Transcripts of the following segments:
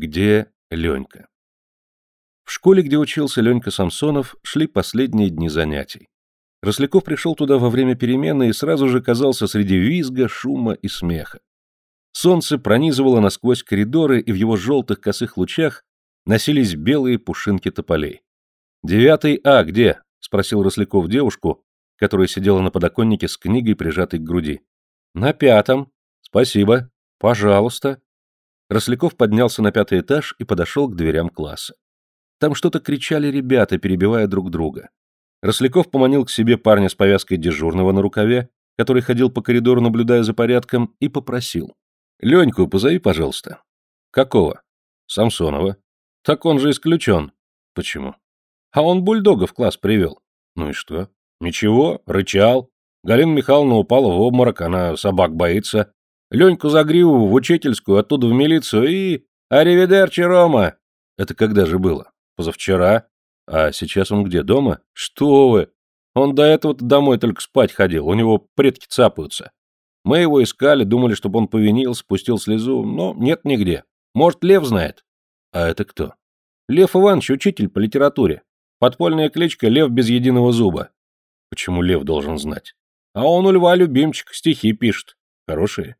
Где Ленька? В школе, где учился Ленька Самсонов, шли последние дни занятий. Росляков пришел туда во время перемены и сразу же оказался среди визга, шума и смеха. Солнце пронизывало насквозь коридоры, и в его желтых косых лучах носились белые пушинки тополей. «Девятый А где?» — спросил Росляков девушку, которая сидела на подоконнике с книгой, прижатой к груди. «На пятом. Спасибо. Пожалуйста». Росляков поднялся на пятый этаж и подошел к дверям класса. Там что-то кричали ребята, перебивая друг друга. Росляков поманил к себе парня с повязкой дежурного на рукаве, который ходил по коридору, наблюдая за порядком, и попросил. «Леньку позови, пожалуйста». «Какого?» «Самсонова». «Так он же исключен». «Почему?» «А он бульдога в класс привел». «Ну и что?» «Ничего, рычал. Галина Михайловна упала в обморок, она собак боится. Леньку за гриву в учительскую, оттуда в милицию и... Аривидерчи, Рома!» «Это когда же было?» «Позавчера». А сейчас он где, дома? Что вы? Он до этого-то домой только спать ходил, у него предки цапаются. Мы его искали, думали, чтобы он повинил, спустил слезу, но нет нигде. Может, Лев знает? А это кто? Лев Иванович, учитель по литературе. Подпольная кличка Лев без единого зуба. Почему Лев должен знать? А он у Льва любимчик, стихи пишет. Хорошие?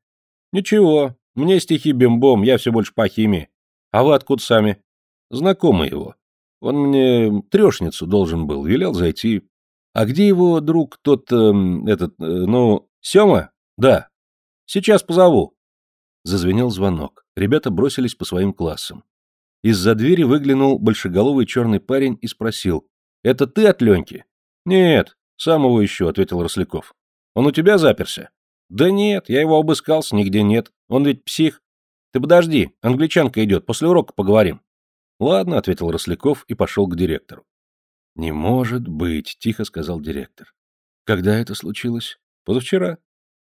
Ничего, мне стихи бимбом, я все больше по химии. А вы откуда сами? Знакомый его. Он мне трешницу должен был, велел зайти. А где его друг тот, э, этот, э, ну, Сема? Да. Сейчас позову. Зазвенел звонок. Ребята бросились по своим классам. Из-за двери выглянул большеголовый черный парень и спросил. «Это ты от Леньки?» «Нет, самого еще», — ответил Росляков. «Он у тебя заперся?» «Да нет, я его обыскался, нигде нет. Он ведь псих. Ты подожди, англичанка идет, после урока поговорим». «Ладно», — ответил Росляков и пошел к директору. «Не может быть», — тихо сказал директор. «Когда это случилось?» «Позавчера».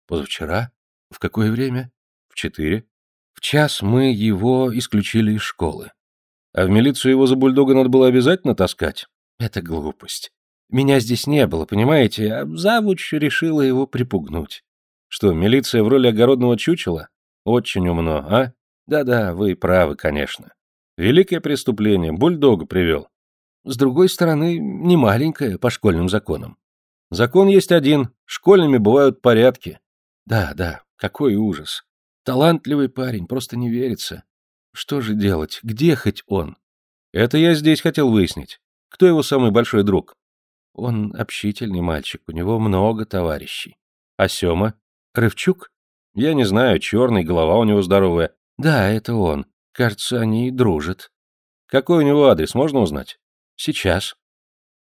«Позавчера? В какое время?» «В четыре». «В час мы его исключили из школы». «А в милицию его за бульдога надо было обязательно таскать?» «Это глупость. Меня здесь не было, понимаете, а завуч решила его припугнуть». «Что, милиция в роли огородного чучела?» «Очень умно, а?» «Да-да, вы правы, конечно». Великое преступление, бульдога привел. С другой стороны, не маленькое по школьным законам. Закон есть один, школьными бывают порядки. Да, да, какой ужас. Талантливый парень, просто не верится. Что же делать, где хоть он? Это я здесь хотел выяснить. Кто его самый большой друг? Он общительный мальчик, у него много товарищей. А Сема? Рывчук? Я не знаю, черный, голова у него здоровая. Да, это он. Кажется, они дружат. Какой у него адрес, можно узнать? Сейчас.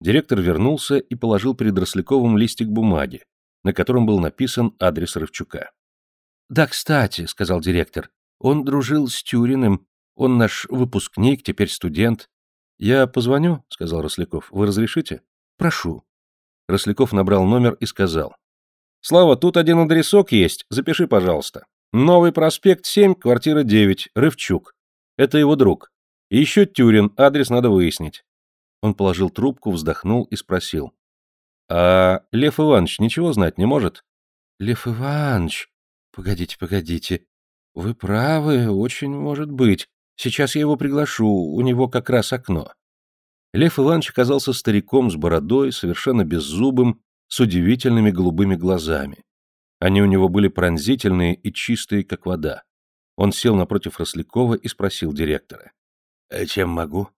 Директор вернулся и положил перед Росляковым листик бумаги, на котором был написан адрес Рывчука. «Да, кстати», — сказал директор, — «он дружил с Тюриным, он наш выпускник, теперь студент». «Я позвоню», — сказал Росляков. «Вы разрешите?» «Прошу». Росляков набрал номер и сказал. «Слава, тут один адресок есть, запиши, пожалуйста». Новый проспект 7, квартира 9, Рывчук. Это его друг. И еще Тюрин, адрес надо выяснить. Он положил трубку, вздохнул и спросил. А Лев Иванович ничего знать не может? Лев Иванович, погодите, погодите. Вы правы, очень может быть. Сейчас я его приглашу, у него как раз окно. Лев Иванович оказался стариком с бородой, совершенно беззубым, с удивительными голубыми глазами. Они у него были пронзительные и чистые, как вода. Он сел напротив Рослякова и спросил директора. «Э, «Чем могу?»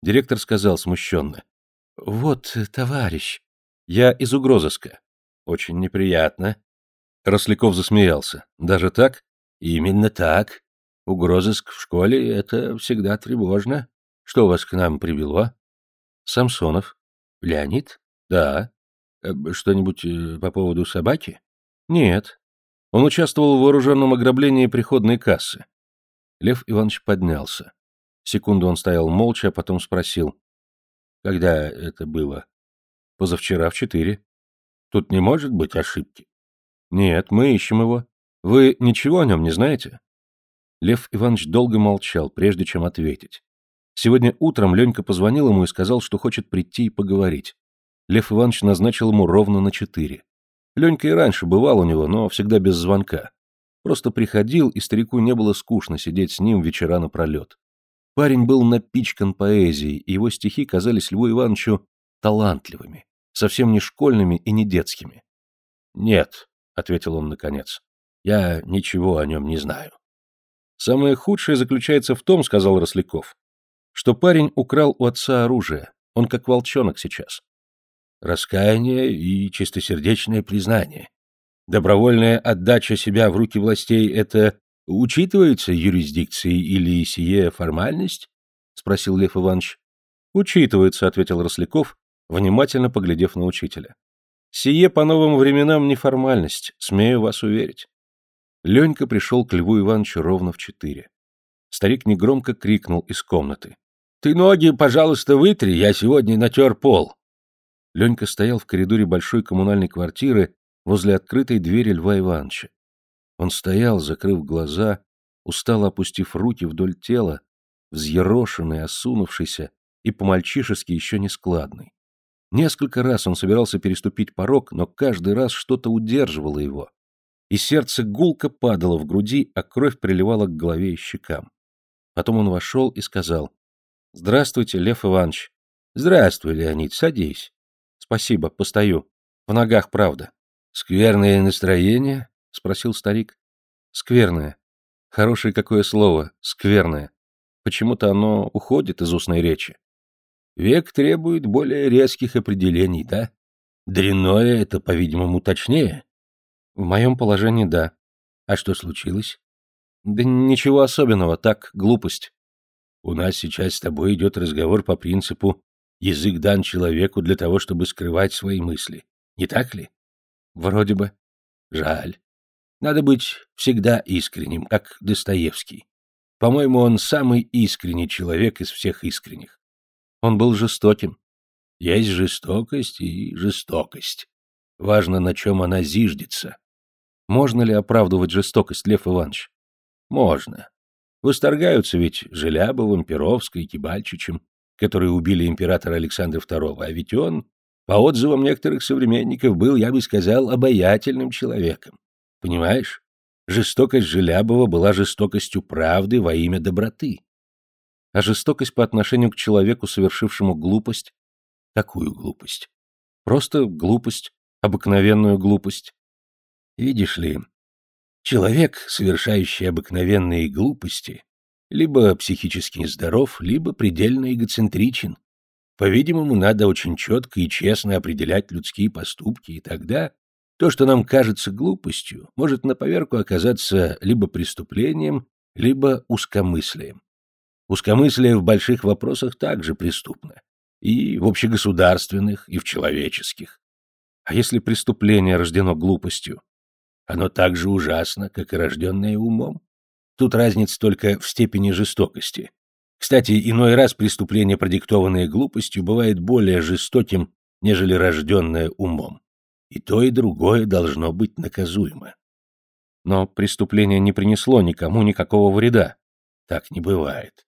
Директор сказал смущенно. «Вот, товарищ, я из угрозыска. Очень неприятно». Росляков засмеялся. «Даже так?» «Именно так. Угрозыск в школе — это всегда тревожно. Что вас к нам привело?» «Самсонов». «Леонид?» «Да». Э, «Что-нибудь э, по поводу собаки?» Нет. Он участвовал в вооруженном ограблении приходной кассы. Лев Иванович поднялся. Секунду он стоял молча, а потом спросил. Когда это было? Позавчера в четыре. Тут не может быть ошибки. Нет, мы ищем его. Вы ничего о нем не знаете? Лев Иванович долго молчал, прежде чем ответить. Сегодня утром Ленька позвонил ему и сказал, что хочет прийти и поговорить. Лев Иванович назначил ему ровно на четыре. Ленька и раньше бывал у него, но всегда без звонка. Просто приходил, и старику не было скучно сидеть с ним вечера напролет. Парень был напичкан поэзией, и его стихи казались Льву Ивановичу талантливыми, совсем не школьными и не детскими. «Нет», — ответил он наконец, — «я ничего о нем не знаю». «Самое худшее заключается в том, — сказал Росляков, — что парень украл у отца оружие, он как волчонок сейчас. Раскаяние и чистосердечное признание. Добровольная отдача себя в руки властей — это учитывается юрисдикцией или сие формальность? — спросил Лев Иванович. — Учитывается, — ответил Росляков, внимательно поглядев на учителя. — Сие по новым временам не формальность, смею вас уверить. Ленька пришел к Льву Ивановичу ровно в четыре. Старик негромко крикнул из комнаты. — Ты ноги, пожалуйста, вытри, я сегодня натер пол. Ленька стоял в коридоре большой коммунальной квартиры возле открытой двери Льва Ивановича. Он стоял, закрыв глаза, устало опустив руки вдоль тела, взъерошенный, осунувшийся и по-мальчишески еще нескладный. Несколько раз он собирался переступить порог, но каждый раз что-то удерживало его, и сердце гулко падало в груди, а кровь приливала к голове и щекам. Потом он вошел и сказал, «Здравствуйте, Лев Иванович». «Здравствуй, Леонид, садись». «Спасибо, постою. В ногах правда». «Скверное настроение?» — спросил старик. «Скверное. Хорошее какое слово. Скверное. Почему-то оно уходит из устной речи. Век требует более резких определений, да? Дрянное — это, по-видимому, точнее. В моем положении — да. А что случилось? Да ничего особенного, так, глупость. У нас сейчас с тобой идет разговор по принципу «язык дан человеку для того, чтобы скрывать свои мысли». Не так ли? Вроде бы. Жаль. Надо быть всегда искренним, как Достоевский. По-моему, он самый искренний человек из всех искренних. Он был жестоким. Есть жестокость и жестокость. Важно, на чем она зиждется. Можно ли оправдывать жестокость, Лев Иванович? Можно. Восторгаются ведь Желябовым, Перовской, Кибальчичем, которые убили императора Александра II, а ведь он, по отзывам некоторых современников, был, я бы сказал, обаятельным человеком. Понимаешь? Жестокость Желябова была жестокостью правды во имя доброты. А жестокость по отношению к человеку, совершившему глупость? Какую глупость? Просто глупость, обыкновенную глупость. Видишь ли, человек, совершающий обыкновенные глупости, либо психически нездоров, либо предельно эгоцентричен. По-видимому, надо очень четко и честно определять людские поступки, и тогда то, что нам кажется глупостью, может на поверку оказаться либо преступлением, либо узкомыслием. Узкомыслие в больших вопросах также преступно. И в общегосударственных, и в человеческих. А если преступление рождено глупостью? Оно так же ужасно, как и рожденное умом. Тут разница только в степени жестокости. Кстати, иной раз преступление, продиктованное глупостью, бывает более жестоким, нежели рожденное умом. И то, и другое должно быть наказуемо. Но преступление не принесло никому никакого вреда. Так не бывает.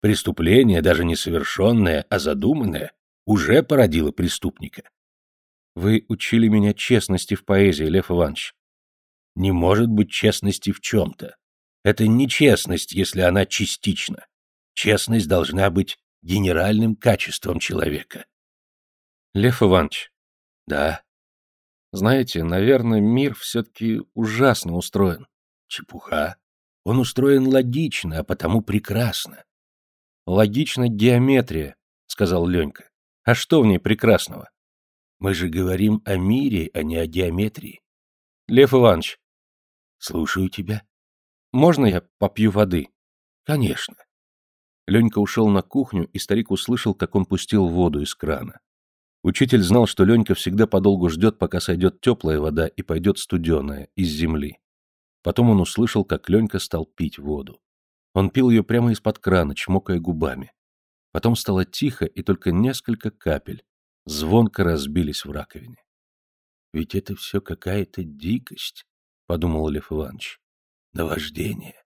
Преступление, даже не совершенное, а задуманное, уже породило преступника. Вы учили меня честности в поэзии, Лев Иванович. Не может быть честности в чем-то. Это не честность, если она частична. Честность должна быть генеральным качеством человека. Лев Иванович. Да. Знаете, наверное, мир все-таки ужасно устроен. Чепуха. Он устроен логично, а потому прекрасно. Логично геометрия, сказал Ленька. А что в ней прекрасного? Мы же говорим о мире, а не о геометрии. Лев Иванович. Слушаю тебя. Можно я попью воды? Конечно. Ленька ушел на кухню, и старик услышал, как он пустил воду из крана. Учитель знал, что Ленька всегда подолгу ждет, пока сойдет теплая вода и пойдет студеная, из земли. Потом он услышал, как Ленька стал пить воду. Он пил ее прямо из-под крана, чмокая губами. Потом стало тихо, и только несколько капель звонко разбились в раковине. «Ведь это все какая-то дикость», — подумал Лев Иванович. «Наваждение.